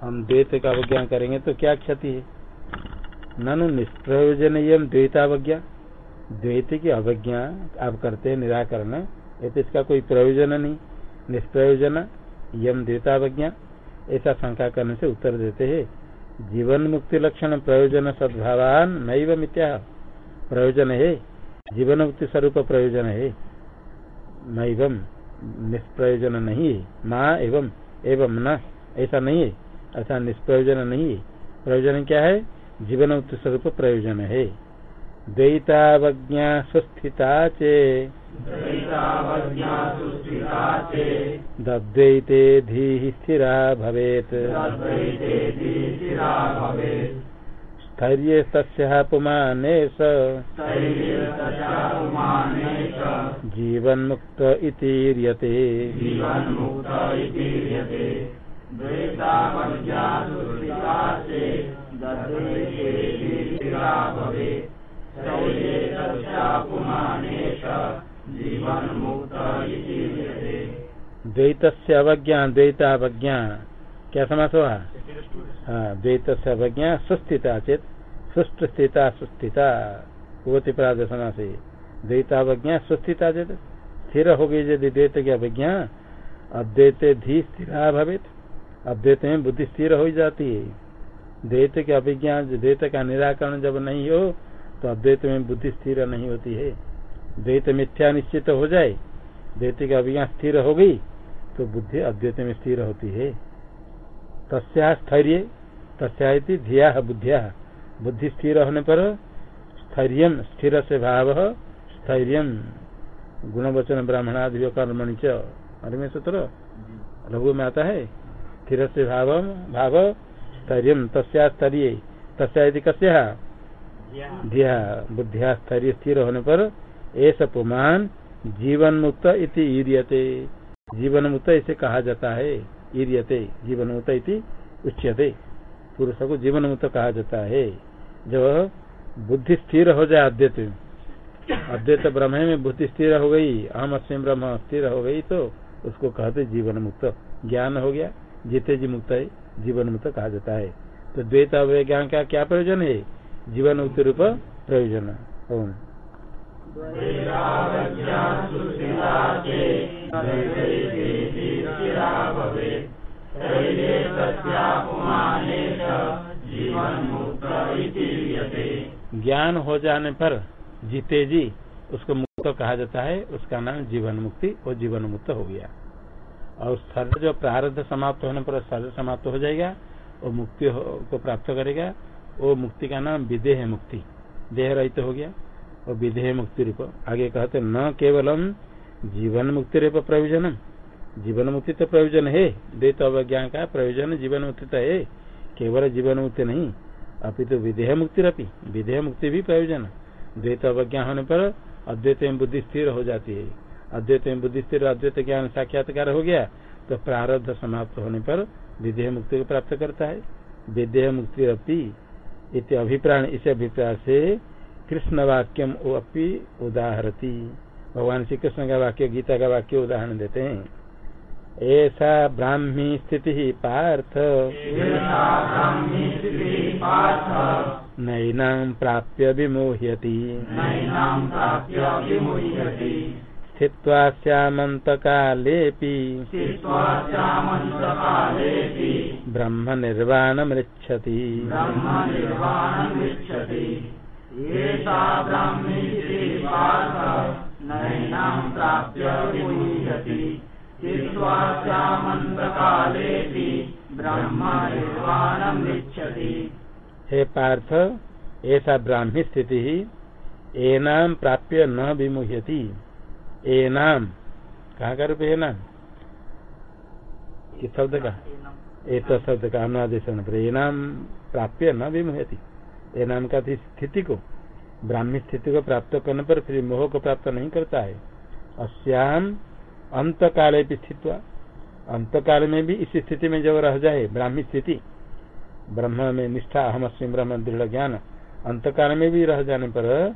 हम द्वैत का अवज्ञा करेंगे तो क्या क्षति है? ननु निष्प्रयोजन यम द्वैतावज्ञा द्वैत की अवज्ञा आप करते हैं निराकरण ये तो इसका कोई प्रयोजन नहीं, निष्प्रयोजन, यम द्वैतावज्ञा ऐसा शंका करने से उत्तर देते हैं, जीवन मुक्ति लक्षण प्रयोजन सद्भावान नैव मिथ्या। प्रयोजन है, जीवन मुक्ति स्वरूप प्रयोजन है। नैवम निष्प्रयोजन नहीं है माँ एवं एवं न, ऐसा नहीं है। ऐसा निष्प्रयोजन नहीं है प्रयोजन क्या है? जीवन स्वरूप प्रयोजन है। द्वैतावज्ञा सुस्थिता चे। दद्वैते धी स्थिरा भवेत्। स्थैर्य तस्या जीवन मुक्त इतीर्यते द्वैत अवज्ञा, द्वैतावज्ञा। क्या समास हुआ हाँ द्वैत से अवज्ञा, सुस्थिता चेत सुष्ट स्थिता सुस्थिता। भगवती प्राध समास द्वैतावज्ञा, सुस्थिता चेत, स्थिर हो गई यदि द्वैत की अवज्ञा, अद्वैत धी स्थिरा भवित। अद्वैत में बुद्धि स्थिर हो जाती है। द्वैत की अभिज्ञा द्वैत का निराकरण जब नहीं हो तो अद्वैत में बुद्धि स्थिर नहीं होती है। द्वैत मिथ्या निश्चित हो जाए द्वैत की अभिज्ञा स्थिर हो गई तो बुद्धि अद्वैत में स्थिर होती है। तस्या स्थैर्य तस्या धिया बुद्धिया। बुद्धि स्थिर होने पर स्थैर्य स्थिर से भाव स्थैर्य गुणवचन ब्राह्मणादि कर्मणि च। सूत्र? लघु में आता है? स्थिर से भाव भाव स्थैर्य तस्या स्तरीय तस्या कस्या? धिया। बुद्धिया स्तरीय स्थिर होने पर ऐसा पुमान जीवन मुक्त इति ईरियते। जीवन मुक्त इसे कहा जाता है, ईरियते। जीवन मुक्त इति उच्यते। पुरुष को जीवन मुक्त कहा जाता है। जब बुद्धि स्थिर हो जाए अद्वैत अद्वैत ब्रह्म में बुद्धि स्थिर हो गई अहम अस्म ब्रह्म स्थिर हो गई तो उसको कहते जीवन मुक्त ज्ञान हो गया। जीते जी मुक्त जीवन मुक्त कहा जाता है। तो द्वैत अवय ज्ञान का क्या प्रयोजन है? जीवन मुक्ति रूप प्रयोजन। ओम। ज्ञान हो जाने पर जीते जी, उसको मुक्त कहा जाता है, उसका नाम जीवन मुक्ति और जीवन मुक्त हो गया। और शरीर जो प्रारब्ध समाप्त होने पर शरीर समाप्त हो जाएगा, वो मुक्ति को प्राप्त करेगा। वो मुक्ति का नाम विदेह मुक्ति। देह रहित हो गया। और विधेय मुक्ति रूप। आगे कहते न केवलम जीवन मुक्ति रूप प्रयोजन जीवन मुक्ति तो प्रयोजन है। द्वैत अवज्ञा का प्रयोजन जीवन मुक्ति तो है। केवल जीवन मुक्ति नहीं अभी तो विधेय मुक्ति रपी। विधेय मुक्ति भी प्रयोजन। द्वैत अवज्ञा होने पर अद्वैत बुद्धि स्थिर हो जाती है। अद्वैत में बुद्धि स्थिर अद्वैत ज्ञान साक्षात्कार हो गया तो प्रारब्ध समाप्त होने पर विधेय मुक्ति को प्राप्त करता है। विधेय मुक्ति अपनी इत अभिप्राण इस अभिप्राय से कृष्ण वाक्यम अपनी उदाहरती। भगवान श्री कृष्ण का वाक्य गीता का वाक्य उदाहरण देते हैं। ऐसा ब्राह्मी स्थिति पार्थ। नैनां प्राप्य विमोह्यति। स्थित्वा स्यामन्तकालेऽपि ब्रह्म निर्वाणमृच्छति हे पार्थ ऐसा ब्राह्मी स्थिति एनाम प्राप्य न विमुह्यति। एनाम। कहाँ का रूप है नाम किस शब्द का? एक शब्द का अनुवादेश पर एनाम प्राप्य न विमुहती। एनाम का स्थिति को, ब्राह्मी स्थिति को प्राप्त करने पर फिर मोह को प्राप्त नहीं करता है। अश्याम अंत काले स्थित अंत काल में भी इस स्थिति में जब रह जाए, ब्राह्मी स्थिति, ब्रह्म में निष्ठा अहम ब्रह्म दृढ़ ज्ञान अंत काल में भी रह जाने पर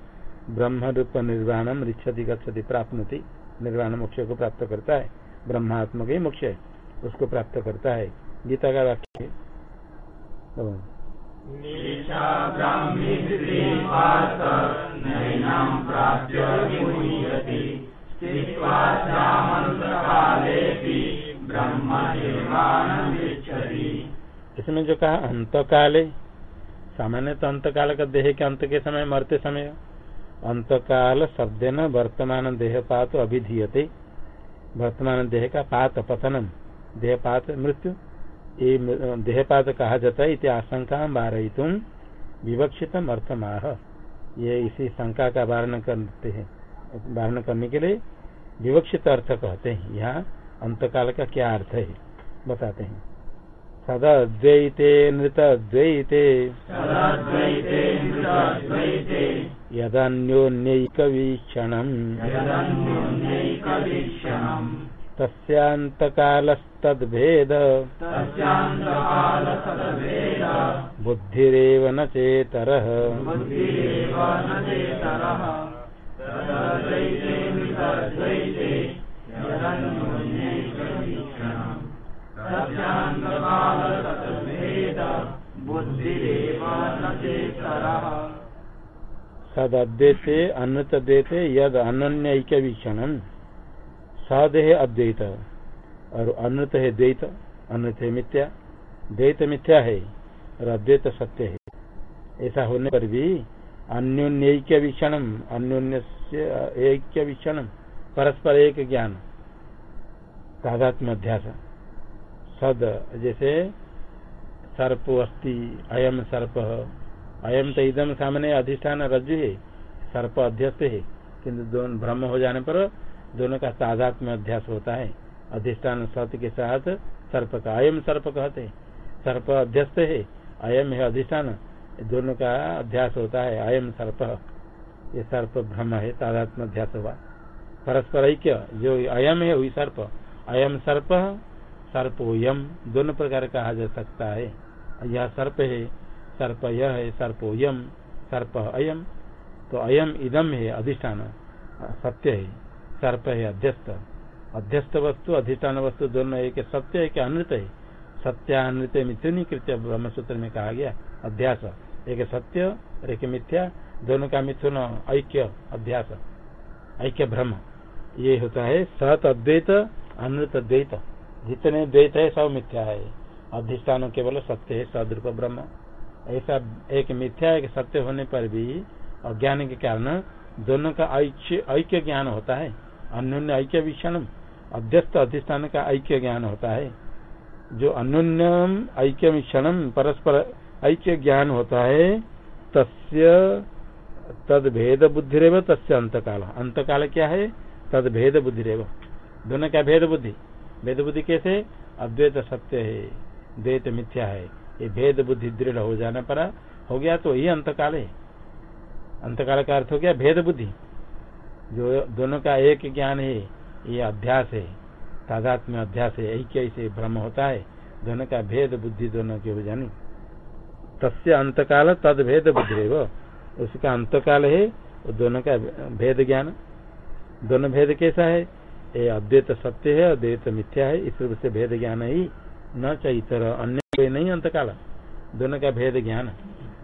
ब्रह्म रूप निर्वाणम रिक्षति गति प्राप्त निर्वाण मोक्ष को प्राप्त करता है। ब्रह्मात्मक ही मोक्ष है। उसको प्राप्त करता है। गीता का वाक्य इसमें जो कहा अंत काले सामान्य तो अंत काल का देह के अंत के समय मरते समय अंत काल शब्द न वर्तमान देह पात अभिधीयते। वर्तमान देह का पात पतनम देह पात मृत्यु। ये देहपात कहा जाता है इति आशंका तुम विवक्षित अर्थमाह। ये इसी शंका का वारण करते हैं। वारण करने के लिए विवक्षित अर्थ कहते हैं। यहाँ अंतकाल का क्या अर्थ है? बताते हैं। सदा द्वैते नृत द्वैते। यदान्योन्यक वीक्षण तस्यान्तकालस्तद्भेद। बुद्धिरेव न चेतरः। सदद्यते अन्नत देते यद अनन्य वीक्षण सदेह अद्वैत। और अनृत है द्वैत। अनृत है मिथ्या। द्वैत मिथ्या है। और अद्वैत सत्य है। ऐसा होने पर भी अन्योन्यक्य वीक्षणम अन्योन्य ऐक्य वीक्षणम परस्पर एक ज्ञान। तादात्म अध्यास। सद जैसे सर्प अस्थि अयम सर्प। अयम तो इदम सामने अधिष्ठान रज्जु है सर्प अध्यस्त। है किंतु दोनों भ्रम हो जाने पर दोनों का तादात्म्य अध्यास होता है। अधिष्ठान सत्य के साथ सर्प का अयम सर्प कहते हैं। सर्प अध्यस्त है अयम है अधिष्ठान। दोनों का अध्यास होता है अयम सर्प। ये सर्प भ्रम है तादात्म अध्यास हुआ। परस्पर ऐक्य जो अयम है, वही सर्प। अयम सर्प सर्पोयम। दोनों प्रकार कहा जा सकता है। यह सर्प है, सर्प यह है, सर्पोयम, सर्प अयम। तो अयम इदम है, अधिष्ठान, सत्य है। सर्प है अध्यस्त। अध्यस्त वस्तु, अधिष्ठान वस्तु दोनों एक सत्य है कि अनृत है? सत्यानृत मिथुनीकृत ब्रह्म सूत्र में कहा गया, अध्यास। एक सत्य, और एक मिथ्या। दोनों का मिथुन, ऐक्य, अध्यास। ऐक्य ब्रह्म। ये होता है सत अद्वैत अनृत द्वैत जितने द्वैत है, सब मिथ्या है। अधिष्ठान केवल सत्य है, सदरूप ब्रह्म। ऐसा एक मिथ्या, एक सत्य होने पर भी अज्ञान के कारण दोनों का ऐक्य ज्ञान होता है। अन्योन्य ऐक्य विषण अध्यस्त अधिष्ठान का ऐक्य ज्ञान होता है। जो अन्योन्यम ऐक्य विषण परस्पर ऐक्य ज्ञान होता है, तस्य तद भेद बुद्धि रेव तस्य अंतकाल। अंतकाल क्या है? तद भेद बुद्धि रेव दोनों का भेद बुद्धि। भेद बुद्धि कैसे? अद्वैत सत्य है, द्वैत मिथ्या है। ये भेद बुद्धि दृढ़ हो जाने पर हो गया तो ये अंतकाल है। अंतकाल का अर्थ हो गया भेद बुद्धि जो दोनों का एक ज्ञान है, ये अध्यास है। तादात्म्य अध्यास है यही कैसे भ्रम होता है? दोनों का भेद बुद्धि दोनों की हो जानी। तस्य अंतकाल, तद भेद बुद्धि है वो। उसका अंतकाल है दोनों का भेद ज्ञान। दोनों भेद कैसा है? ये अद्वैत सत्य है, अद्वैत मिथ्या है, इस रूप से भेद ज्ञान ही न चाहिए तरह अन्य कोई नहीं अंतकाल। दोनों का भेद ज्ञान।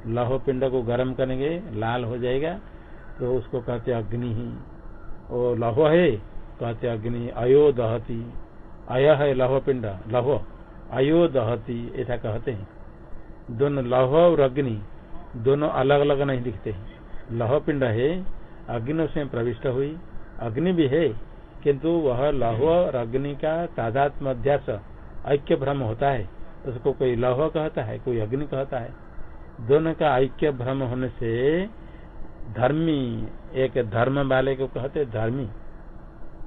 लहो पिंड को गर्म करेंगे, लाल हो जाएगा तो उसको कहते अग्नि। ही वो लहो है, कहते अग्नि, अयो दहती। अय है लहो पिंड, लहो। अयो दहती, ऐसा कहते हैं। दोनों लहो और अग्नि, दोनों अलग अलग नहीं दिखते। लहो पिंड है, अग्नि उसमें प्रविष्ट हुई। अग्नि भी है किंतु वह लहो और अग्नि का तादात्म अध्यास ऐक्य भ्रम होता है। उसको कोई लौह कहता है, कोई अग्नि कहता है। दोनों का ऐक्य भ्रम होने से धर्मी, एक धर्म वाले को कहते धर्मी।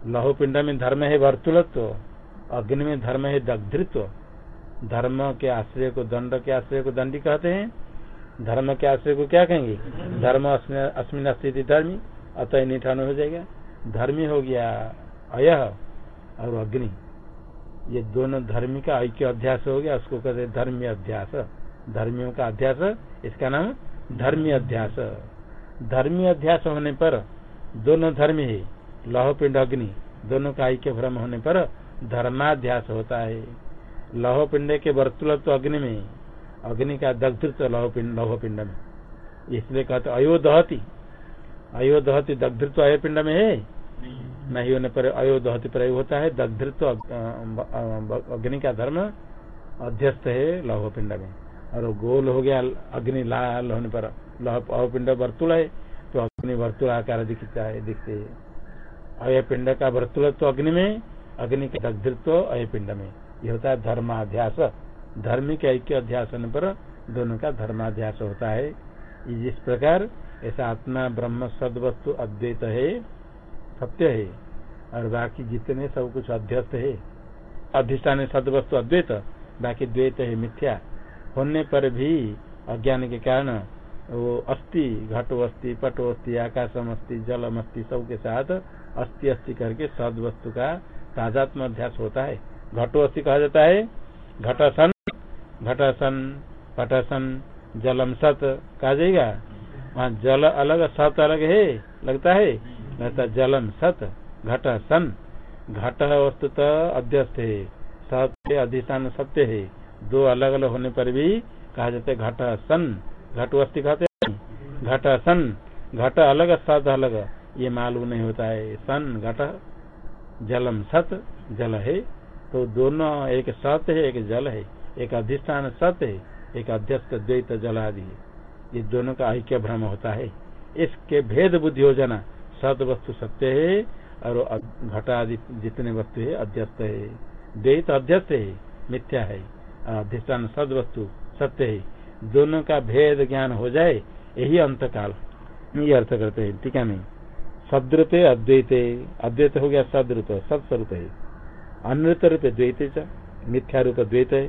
लहु पिंड में धर्म है वर्तुलत्व, अग्नि में धर्म है दग्धृत्व। धर्म के आश्रय को दंड के आश्रय को दंडी कहते हैं। धर्म के आश्रय को क्या कहेंगे? धर्म अस्मिन अस्थिति धर्मी, अतः निठान हो जाएगा। धर्मी हो गया, अय और अग्नि। ये दोनों धर्मी का ऐक्य अध्यास हो गया, उसको कहते धर्मी अध्यास। धर्मियों का अध्यास, इसका नाम धर्मी अध्यास। धर्मी अध्यास होने पर दोनों धर्म ही, लौह पिंड अग्नि, दोनों का ऐक्य भ्रम होने पर धर्माध्यास होता है। लौह पिंड के वर्तुल तो अग्नि में, अग्नि का दग्धृत्व लौह पिंड लौह पिंड में। इसलिए कहते अयो दहती अयो दहती दग्धृत्व अयो पिंड में है? नहीं होने पर अयो दहती प्रयोग होता है दग्धृत्व अग्नि का धर्म अध्यस्त है लौह पिंड में। और गोल हो गया अग्नि लाल होने पर लौह पिंड वर्तुल है तो अग्नि वर्तुल आकार दिखता है दिखते है। अय पिंड का वर्तुल तो अग्नि में अग्नि का दग्धृत्व अय पिंड में। ये होता है धर्माध्यास। धार्मिक ऐक्य अध्यास होने पर दोनों का धर्माध्यास होता है। जिस प्रकार ऐसा आत्मा ब्रह्म सद वस्तु अद्वैत है, सत्य है। और बाकी जितने सब कुछ अध्यस्त है। अधिष्ठान सद वस्तु अद्वैत, बाकी द्वैत है मिथ्या। होने पर भी अज्ञान के कारण वो अस्थि घटो अस्थि पटो अस्थि आकाशम अस्थि जलम अस्थि सबके साथ अस्थि अस्थि करके सद वस्तु का ताजात्म अध्यास होता है। घटो अस्थि कहा जाता है? घटासन घटासन, पटासन, जलम सत, कहा जाएगा? वहाँ जल अलग सत अलग है, लगता है? लगता जलम सत, घट, सन। घट वस्तुत अध्यस्त है। सत्य अधिष्ठान सत्य है। दो अलग अलग होने पर भी कहा जाता है घट, सन। घट वस्ती कहते घट, सन। घट अलग, सत अलग। ये मालूम नहीं होता है। सन, घट, जलम, सत, जल है। तो दोनों एक सत है, एक जल है। एक अधिष्ठान सत्य है, एक अध्यस्त द्वैत जल आदि है। ये दोनों का ऐक्य भ्रम होता है। इसके भेद बुद्धि हो जाना सत वस्तु सत्य है, और घटा आदि जितने वस्तु है, अध्यस्त है। द्वैत अध्यस्त है, मिथ्या है। अधिष्ठान सद वस्तु सत्य है। दोनों का भेद ज्ञान हो जाए, यही अंत काल ये अर्थ करते हैं टीका में सदरूपे अद्वैत। अद्वैत हो गया सदरूप, सत्स्वरूप है। अनृत रूप द्वैत मिथ्या रूप द्वैत है।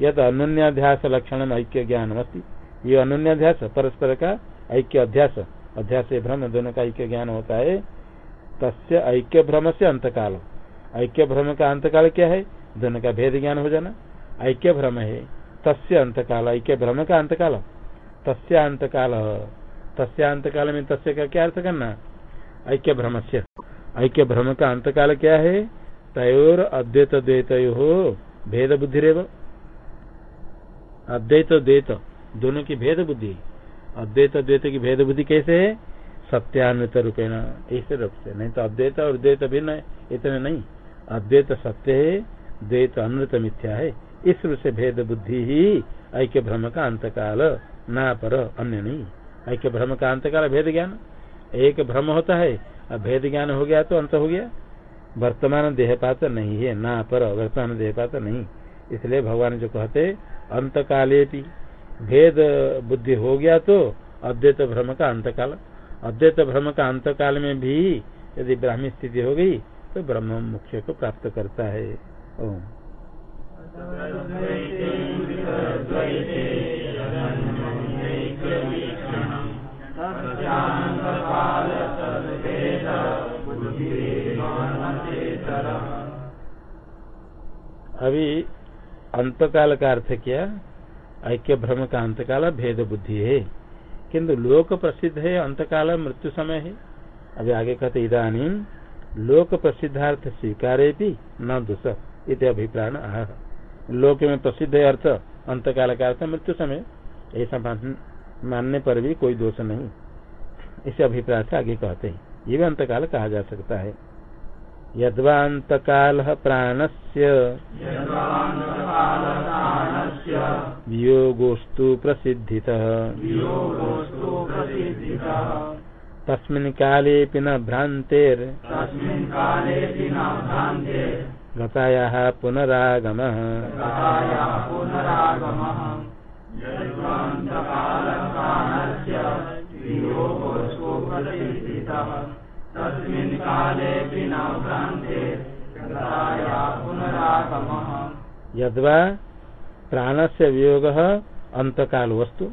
यद अनन्याध्यास लक्षण ऐक्य ज्ञान अस्ती ये अनन्याध्यास परस्पर का ऐक्य अध्यास। अध्यास भ्रम, दोनों का ऐक्य ज्ञान होता है। तस्य ऐक्य भ्रम से अंतकाल। ऐक्य भ्रम का अंतकाल क्या है? दोनों का भेद ज्ञान हो जाना। ऐक्य भ्रम है, तस्य अंतकाल। ऐक्य भ्रम का अंतकाल। तस्य अंतकाल। तस्य अंतकाल में तस्य का क्या अर्थ करना? ऐक्य भ्रम से ऐक्य भ्रम का अंतकाल क्या है? तयोर अद्वैत द्वैत भेद बुद्धि रेव अद्वैत द्वैत दोनों की भेद बुद्धि अद्वैत द्वैत की भेद बुद्धि कैसे है? सत्यान्वित रूपेण, ऐसे रूप से। नहीं तो अद्वैत और द्वैत भिन्न इतने नहीं। अद्वैत सत्य है, द्वैत अनृत मिथ्या है। इस रूप से भेद बुद्धि ही ऐक्य भ्रम का अंतकाल, ना पर अन्य नहीं। ऐक्य भ्रम का अंतकाल भेद ज्ञान। एक भ्रम होता है, अब भेद ज्ञान हो गया तो अंत हो गया। वर्तमान देहपात नहीं है, ना पर वर्तमान देहपात नहीं। इसलिए भगवान जो कहते अंत काले भी भेद बुद्धि हो गया तो अद्वैत भ्रम का अंतकाल। अद्वैत भ्रम का अंतकाल में भी यदि ब्राह्मी स्थिति हो गई तो ब्रह्म मुख्य को प्राप्त करता है। ओम। अभी अंतकाल का अर्थ क्या? ऐक्य भ्रम का अंतकाल भेद बुद्धि है। किंतु लोक प्रसिद्ध है अंतकाल मृत्यु समय है। अभी आगे कहते इधानी लोक प्रसिद्धार्थ स्वीकारे न दोष इत अभिप्राय आह। लोक में प्रसिद्ध है अर्थ अंतकाल का अर्थ मृत्यु समय ऐसा मानने पर भी कोई दोष नहीं। इसे अभिप्राय से आगे कहते हैं। ये भी अंतकाल कहा जा सकता है। यद्वान्तकाल प्राणस्य। वियोगोस्तु प्रसिद्धितः। तस्मिन् कालेऽपि न भ्रान्तेर्। गतायाः पुनरागमः। यदवा प्राण से वियोग अंतकाल वस्तु।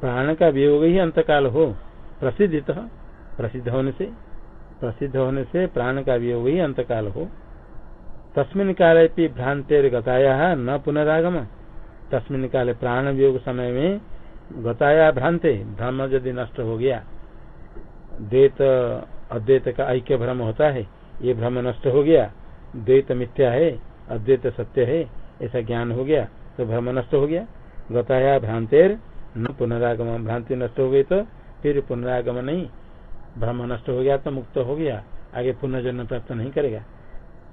प्राण का वियोग ही अंतकाल हो। प्रसिद्धित, प्रसिद्ध होने से, प्रसिद्ध होने से प्राण का वियोग ही अंतकाल हो। तस्मिन काले भी भ्रांतिर गताया न पुनरागम। तस्मिन काले प्राण वियोग समय में गताया भ्रांते, भ्रम यदि नष्ट हो गया। द्वैत, अद्वैत का ऐक्य भ्रम होता है, ये भ्रम नष्ट हो गया। द्वैत मिथ्या है, अद्वैत सत्य है, ऐसा ज्ञान हो गया। तो भ्रम नष्ट हो गया। गताया भ्रांतेर, न पुनरागम भ्रांति नष्ट हो गई तो फिर पुनरागम नहीं। भ्रम नष्ट हो गया तो मुक्त हो गया। आगे पुनर्जन्म प्राप्त नहीं करेगा।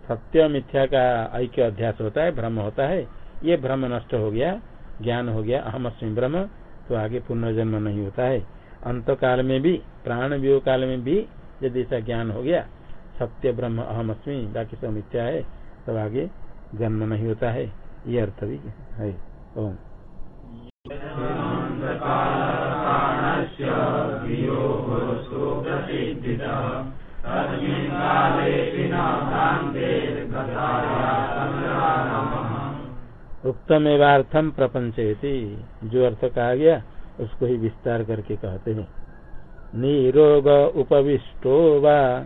सत्य मिथ्या का ऐक्य अध्यास होता है, भ्रम होता है। ये भ्रम नष्ट हो गया, ज्ञान हो गया, अहम अस्मी ब्रह्म तो आगे पुनर्जन्म नहीं होता है। अंत काल में भी, प्राण वियोग काल में भी यदि ऐसा ज्ञान हो गया, सत्य, ब्रह्म, अहम अस्मी, बाकी सब मिथ्या है, तब आगे जन्म नहीं होता है। ये अर्थ भी है। ओम। उत्तम एवार्थम प्रपंच जो अर्थ कहा गया, उसको ही विस्तार करके कहते हैं। निरोग उपविष्टो वा।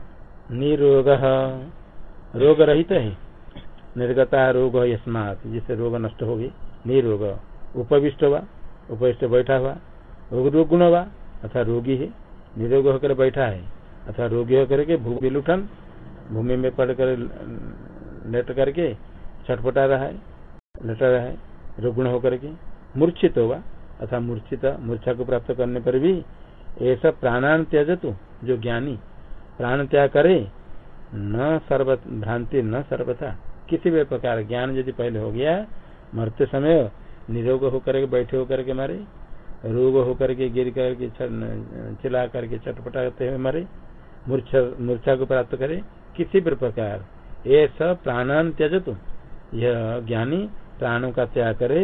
निरोग। रोग रहित है। निर्गता रोग यस्मात, जिससे रोग नष्ट हो गई निरोग। उपविष्ट हुआ, उपविष्ट बैठा हुआ रुग्ण हुआ, अथवा रोगी है, निरोग होकर बैठा है, अथवा रोगी होकर के भूमि लुठन, भूमि में पड़ कर लेट करके छटपटा रहा है, लेटा रहा है, रुग्ण होकर के मूर्छित होगा अथवा मूर्छित, मूर्छा को प्राप्त करने पर भी ऐसा प्राणान त्याज जो ज्ञानी प्राण त्याग करे, न सर्व भ्रांति न सर्वथा। किसी भी प्रकार ज्ञान यदि पहले हो गया, मरते समय निरोग होकर के, बैठे होकर के मारे, रोग होकर के, गिर करके चिल्ला करके चटपटाते हुए मरे, मूर्छा मूर्छा को प्राप्त करे, किसी भी प्रकार। ये सब प्राणान त्यज तुम यह ज्ञानी प्राणों का त्याग करे,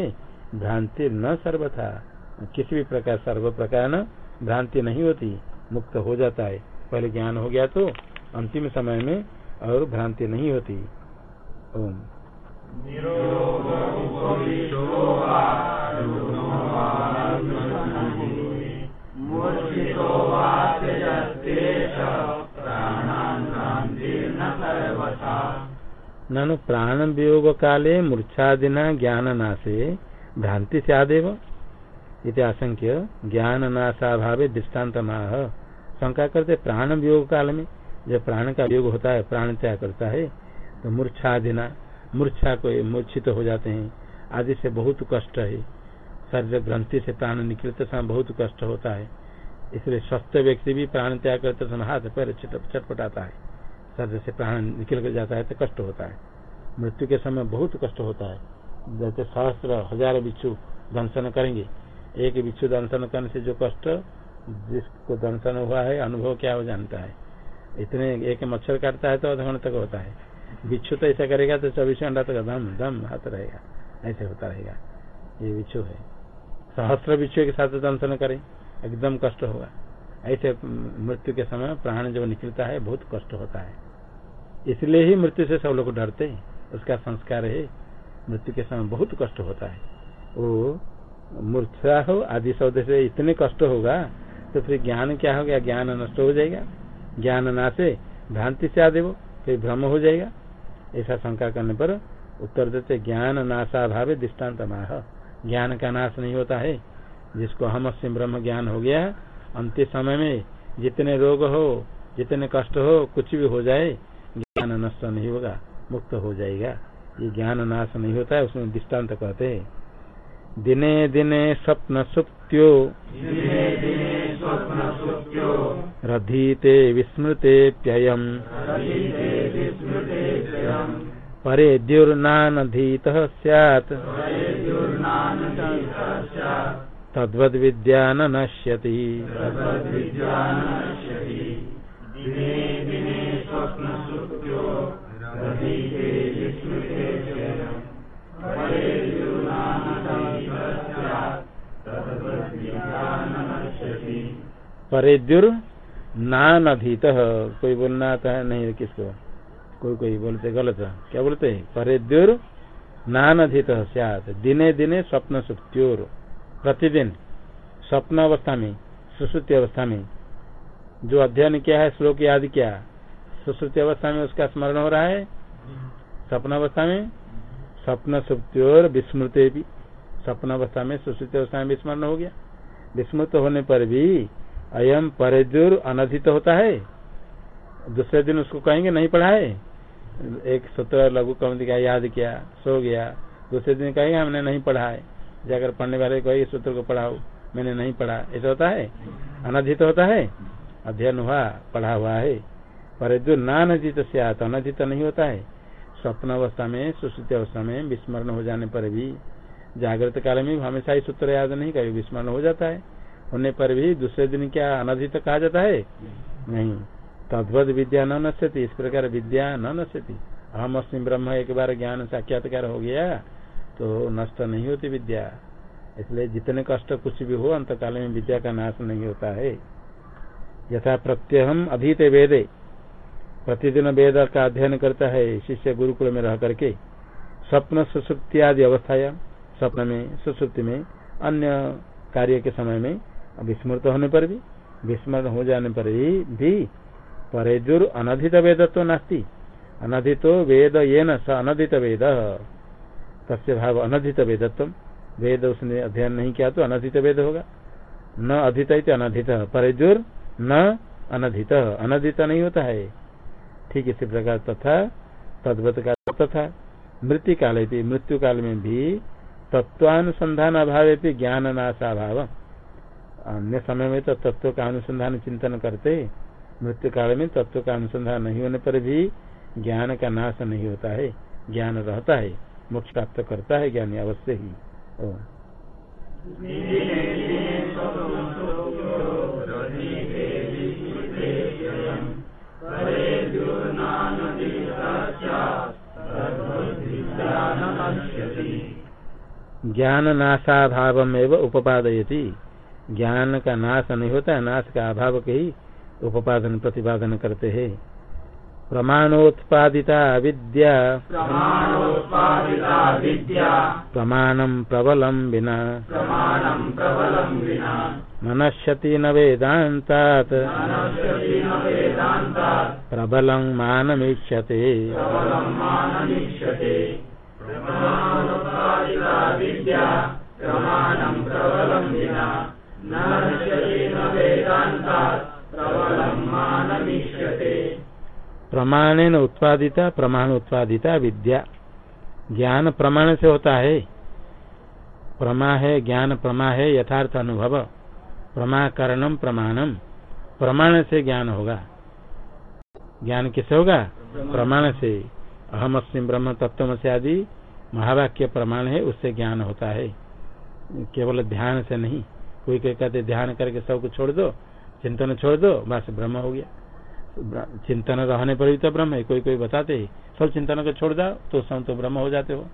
भ्रांति न सर्वथा। किसी भी प्रकार सर्व प्रकार न, भ्रांति नहीं होती, मुक्त हो जाता है। पहले ज्ञान हो गया तो अंतिम समय में और भ्रांति नहीं होती। ओम। ननु प्राण वियोग काले मूर्छादिना ज्ञान नाशे भ्रांति से आदेव इति आशंक्य ज्ञान नाशाभावे दृष्टांत शंका करते, प्राण वियोग काल में, जब प्राण का वियोग होता है, प्राण त्याग करता है तो मूर्छादिना मूर्छा को मूर्छित तो हो जाते हैं, आदि से बहुत कष्ट है। शरीर ग्रंथि से प्राण निकलते समय बहुत कष्ट होता है। इसलिए स्वस्थ व्यक्ति भी प्राण त्याग करते समय हाथ पैर छटपटाता है। शरीर से प्राण निकल कर जाता है तो कष्ट होता है। मृत्यु के समय बहुत कष्ट होता है। जैसे सहस्त्र हज़ार बिच्छू दंशन करेंगे, एक बिच्छू दंशन करने से जो कष्ट जिसको दंशन हुआ है, अनुभव क्या हो जानता है। इतने एक मच्छर काटता है तो आधा घंटे तक होता है। बिच्छू तो ऐसा करेगा तो चौबीस घंटा तक दम दम हाथ रहेगा। ऐसे होता रहेगा। ये बिच्छू है। सहस्त्र बिच्छू के साथ दंशन करें। एकदम कष्ट होगा। ऐसे मृत्यु के समय प्राण जब निकलता है, बहुत कष्ट होता है। इसलिए ही मृत्यु से सब लोग डरते हैं। उसका संस्कार है, मृत्यु के समय बहुत कष्ट होता है। वो मूर्छा हो, आदि शब्द से इतने कष्ट होगा तो फिर ज्ञान क्या हो गया? ज्ञान नष्ट हो जाएगा। ज्ञान नाशे भ्रांति से आदि वो फिर भ्रम हो जाएगा। ऐसा शंका करने पर उत्तर देते, ज्ञान नाशा भावे दृष्टांत माह ज्ञान का नाश नहीं होता है। जिसको हम से ब्रह्म ज्ञान हो गया अंतिम समय में जितने रोग हो, जितने कष्ट हो, कुछ भी हो जाए, ज्ञान नष्ट नहीं होगा, मुक्त हो जाएगा। ये ज्ञान नाश नहीं होता है, उसमें दृष्टांत कहते हैं। दिने दिने स्वप्न सुप्त्यो। रधीते विस्मृते प्ययम परे दुर्नाधी सैत् तद्वद विद्या न नश्यति। परेद्युर नान अधीत कोई बोलना आता है, नहीं किसको? कोई कोई बोलते गलत क्या बोलते हैं? परेद्युर नान अधित दिने दिने स्वप्न सुप्त्योर। प्रतिदिन स्वप्न अवस्था में, सुश्रुति अवस्था में। जो अध्ययन किया है, श्लोक याद किया, सुश्रुति अवस्था में उसका स्मरण हो रहा है? स्वप्न अवस्था में? स्वप्न सुप्त्योर विस्मृत भी स्वप्न अवस्था में सुश्रुति अवस्था में विस्मरण हो गया। विस्मृत होने पर भी अयम परिजुर अनधित होता है। दूसरे दिन उसको कहेंगे, नहीं पढ़ा है। एक सूत्र लघु कम दिखा याद किया, सो गया। दूसरे दिन कहेंगे, हमने नहीं पढ़ा है। जाकर पढ़ने वाले कहे सूत्र को पढ़ाओ, मैंने नहीं पढ़ा। ऐसा होता है। अनधित होता है। अध्ययन हुआ, पढ़ा हुआ है। पर जो नानधित से आता अनधित नहीं होता है। स्वप्न अवस्था में, सुश्रुति अवस्था में विस्मरण हो जाने पर भी, जागृत काल में हमेशा ही सूत्र याद नहीं, कभी विस्मरण हो जाता है। होने पर भी दूसरे दिन क्या अनधित कहा जाता है? नहीं। तद्वत विद्या न नश्यति, इस प्रकार विद्या न नश्यति। अहम अस्म ब्रह्म, एक बार ज्ञान साक्षात्कार हो गया तो नष्ट नहीं होती विद्या। इसलिए जितने कष्ट कुछ भी हो अंत काल में विद्या का नाश नहीं होता है। यथा प्रत्यय अधीत वेदे। प्रतिदिन वेद का अध्ययन करता है शिष्य गुरुकुल में रह करके। स्वप्न सुसुप्ति आदि अवस्थाया, स्वप्न में, सुसुप्ति में, अन्य कार्य के समय में विस्मृत होने पर भी विस्मरण हो जाने पर भी परेजुर अनधित वेदत्व नास्ती। अनधितो वेद ये न स अनधित वेद। तस्य भाव अनधित वेदत्व। वेद उसने अध्ययन नहीं किया तो अनधित वेद होगा। न अधित अनधित। परेजुर न अनधित। अनधित नहीं होता है। ठीक इसी प्रकार तथा तद्वत का तथा मृत्यु काल मृत्यु काल में भी तत्वानुसंधान अभाव ज्ञान नाशाभाव अन्य समय में तो तत्व का अनुसंधान चिंतन करते मृत्यु काल में तत्व का अनुसंधान नहीं होने पर भी ज्ञान का नाश नहीं होता है। ज्ञान रहता है, मोक्ष प्राप्त करता है ज्ञान अवश्य ही। ज्ञान नाशाभाव उपादयती। ज्ञान का नाश नहीं होता है नाश का अभाव के ही उपादन प्रतिपादन करते हैं। प्रमाणोत्पादिता विद्या। प्रमाणम प्रबलम विना। मनश्यति न वेदांता प्रबलं मानमीक्षते प्रमाण उत्पादिता प्रमाण उत्पादिता, विद्या। ज्ञान प्रमाण से होता है। प्रमा है, ज्ञान प्रमा है, यथार्थ अनुभव। प्रमा करणम प्रमाणम। प्रमाण से ज्ञान होगा। ज्ञान किससे होगा? प्रमाण से। अहम अस्म ब्रह्म तत्व से आदि महावाक्य प्रमाण है, उससे ज्ञान होता है। केवल ध्यान से नहीं। कोई कोई कहते ध्यान करके सब कुछ छोड़ दो, चिंतन छोड़ दो, बस ब्रह्म हो गया। चिंतन रहने पर भी तो ब्रह्म है, कोई कोई बताते सब चिंतन को छोड़ जाओ तो सब तो ब्रह्म हो जाते हो।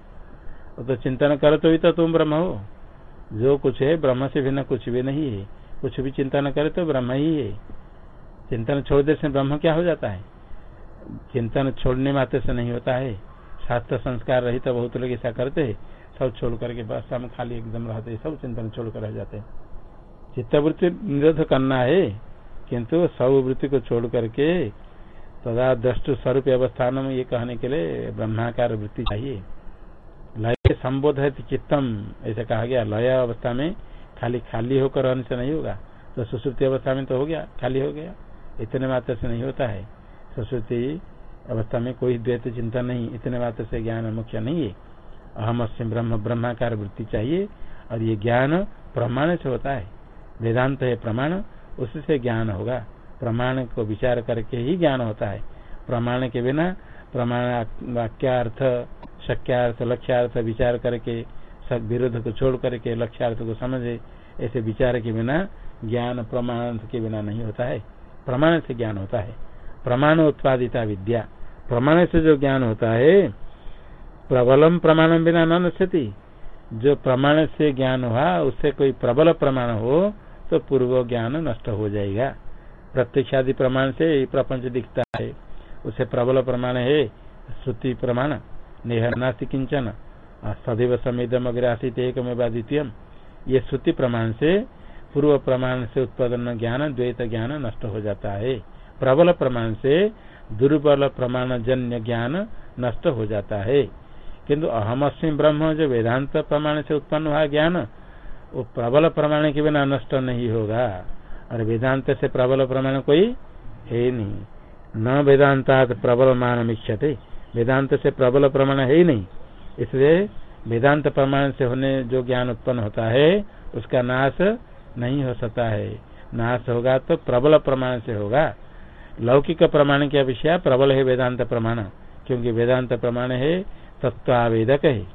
तो चिंतन करो तो भी तो तुम ब्रह्म हो। जो कुछ है, ब्रह्म से भिन्न कुछ भी नहीं है। कुछ भी चिंतन करे तो ब्रह्म ही है। चिंतन छोड़ दे से ब्रह्म क्या हो जाता है? चिंतन छोड़ने मात्र से नहीं होता है। शास्त्र संस्कार रही तो बहुत लोग ऐसा करते है। सब छोड़ करके बस हम खाली एकदम रहते सब चिंतन छोड़ कर रह जाते हैं। चित्तवृत्ति निरोध करना है। किंतु वृत्ति को छोड़ करके तदा दृष्ट स्वरूप अवस्थान में ये कहने के लिए ब्रह्माकार वृत्ति चाहिए। लय संबोध है चित्तम, ऐसा कहा गया, लय अवस्था में खाली खाली होकर रहने से नहीं होगा। तो सुश्रुति अवस्था में तो हो गया, खाली हो गया। इतने मात्र से नहीं होता है। सुश्रुति अवस्था में कोई द्वैत चिंता नहीं, इतने मात्र से ज्ञान मुख्य नहीं है। अहम अस्म ब्रह्म, ब्रह्माकार वृत्ति चाहिए, और ये ज्ञान प्रमाण से होता है। वेदांत है प्रमाण उससे ज्ञान होगा। प्रमाण को विचार करके ही ज्ञान होता है। प्रमाण के बिना प्रमाण वाक्यार्थ, शक्यार्थ, लक्ष्यार्थ विचार करके विरोध को छोड़ करके, लक्ष्यार्थ को समझे, ऐसे विचार के बिना ज्ञान प्रमाण के बिना नहीं होता है। प्रमाण से ज्ञान होता है। प्रमाण उत्पादिता विद्या। प्रमाण से जो ज्ञान होता है, प्रबलम प्रमाणम बिना न जो प्रमाण से ज्ञान हुआ, उससे कोई प्रबल प्रमाण हो तो पूर्व ज्ञान नष्ट हो जाएगा। प्रत्यक्षादि प्रमाण से प्रपंच दिखता है। उसे प्रबल प्रमाण है, श्रुति प्रमाण, नेह नास्ति किंचन सदैव समेदम अग्र आसित एक में ये श्रुति प्रमाण से, पूर्व प्रमाण से उत्पादन ज्ञान, द्वैत ज्ञान नष्ट हो जाता है। प्रबल प्रमाण से दुर्बल प्रमाण जन्य ज्ञान नष्ट हो जाता है। किंतु अहम ब्रह्म जो वेदांत प्रमाण से उत्पन्न हुआ ज्ञान वो प्रबल प्रमाण के बिना नष्ट नहीं होगा। और वेदांत से प्रबल प्रमाण कोई है नहीं। न वेदांता प्रबल मान मिक्षते वेदांत से प्रबल प्रमाण है ही नहीं। इसलिए वेदांत प्रमाण से होने जो ज्ञान उत्पन्न होता है, उसका नाश नहीं हो सकता है। नाश होगा तो प्रबल प्रमाण से होगा। लौकिक प्रमाण की अपेक्षा प्रबल है वेदांत प्रमाण। क्योंकि वेदांत प्रमाण है तत्वावेदक है।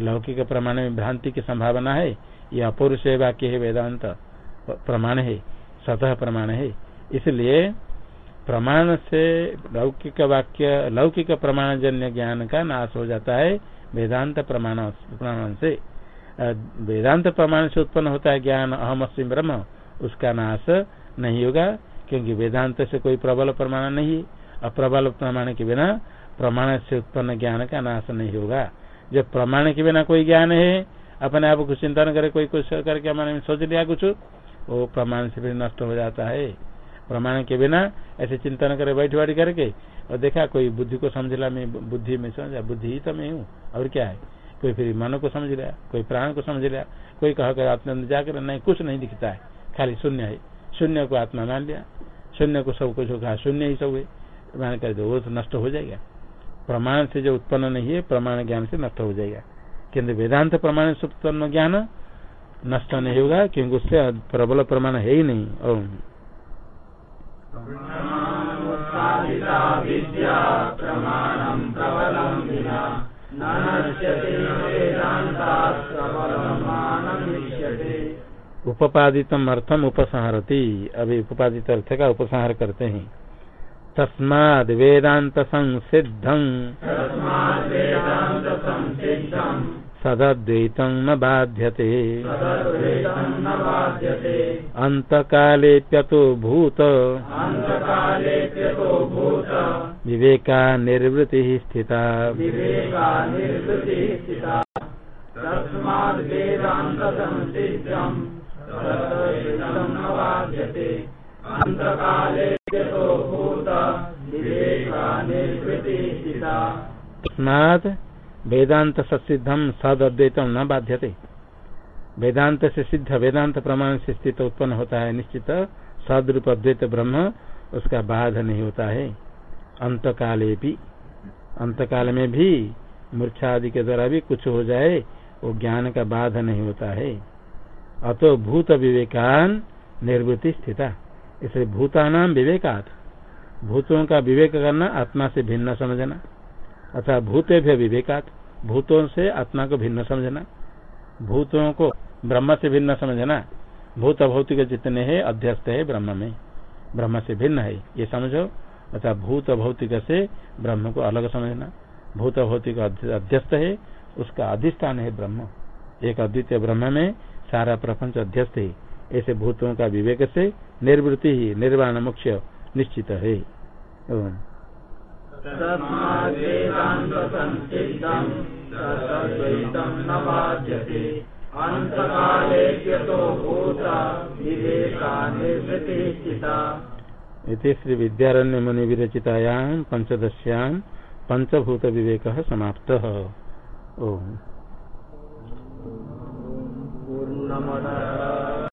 लौकिक प्रमाण में भ्रांति की संभावना है। ये अपौरुष वाक्य है, वेदांत प्रमाण है, सतह प्रमाण है। इसलिए प्रमाण से लौकिक वाक्य, लौकिक प्रमाण जन्य ज्ञान का नाश हो जाता है वेदांत प्रमाण प्रमाण से। वेदांत प्रमाण से उत्पन्न होता है ज्ञान, अहम अस्म ब्रह्म, उसका नाश नहीं होगा, क्योंकि वेदांत से कोई प्रबल प्रमाण नहीं। है अप्रबल प्रमाण के बिना प्रमाण से उत्पन्न ज्ञान का नाश नहीं होगा। जब प्रमाण के बिना कोई ज्ञान है अपने आप को चिंतन करे, कोई कुछ करके मैंने सोच लिया कुछ, वो प्रमाण से फिर नष्ट हो जाता है। प्रमाण के बिना ऐसे चिंतन करे बैठ बैठ करके, और देखा कोई बुद्धि को समझ लिया मैं बुद्धि में समझा बुद्धि ही तो मैं हूँ, और क्या है? कोई फिर मन को समझ लिया, कोई प्राण को समझ लिया, कोई कहा कर आत्मा जाकर, नहीं, कुछ नहीं दिखता है, खाली शून्य है। शून्य को आत्मा मान लिया, शून्य को सब कुछ कहा शून्य ही सब मान कर दो, वो तो नष्ट हो जाएगा। प्रमाण से जो उत्पन्न नहीं है, प्रमाण ज्ञान से नष्ट हो जाएगा। किन्तु वेदांत प्रमाण से ज्ञान नष्ट नहीं होगा क्योंकि उससे प्रबल प्रमाण है ही नहीं और उपपादितम अर्थम उपसंहरती। अभी उपपादित अर्थ का उपसंहार करते हैं। तस्माद वेदांत संसिद्धं सदद्वैतं न बाध्यते। अन्तकालेऽप्यतो भूत। विवेका निर्वृतिः स्थिता। तस्मात वेदांत ससिद्धम सद अद्वैतम न बाध्यते। वेदांत से सिद्ध वेदांत प्रमाण से स्थित उत्पन्न होता है निश्चित, सदरूप अद्वैत ब्रह्म, उसका बाध नहीं होता है। अंत काले भी अंत काल में भी मूर्छा आदि के द्वारा भी कुछ हो जाए, वो ज्ञान का बाध नहीं होता है। अतो भूत विवेकान निर्वृति स्थिता। इसलिए भूतानाम विवेकात। भूतों का विवेक करना आत्मा से भिन्न समझना। अथा भूते भी विवेकात। भूतों से आत्मा को भिन्न समझना। भूतों को ब्रह्म से भिन्न समझना। भूत भौतिक जितने हैं, अध्यस्त है ब्रह्म में। ब्रह्म से भिन्न है, ये समझो। अथा भूत भौतिक से ब्रह्म को अलग समझना। भूत भौतिक अध्यस्त है, उसका अधिष्ठान है ब्रह्म। एक अद्वितीय ब्रह्म में सारा प्रपंच अध्यस्त है। ऐसे भूतों का विवेक से निर्वृत्ति ही निर्वाण मुख्य निश्चित है। इति श्री विद्यारण्य मुनि विरचितायां पंचदश्यां पंचभूत विवेक समाप्त। ओम। पूर्णमद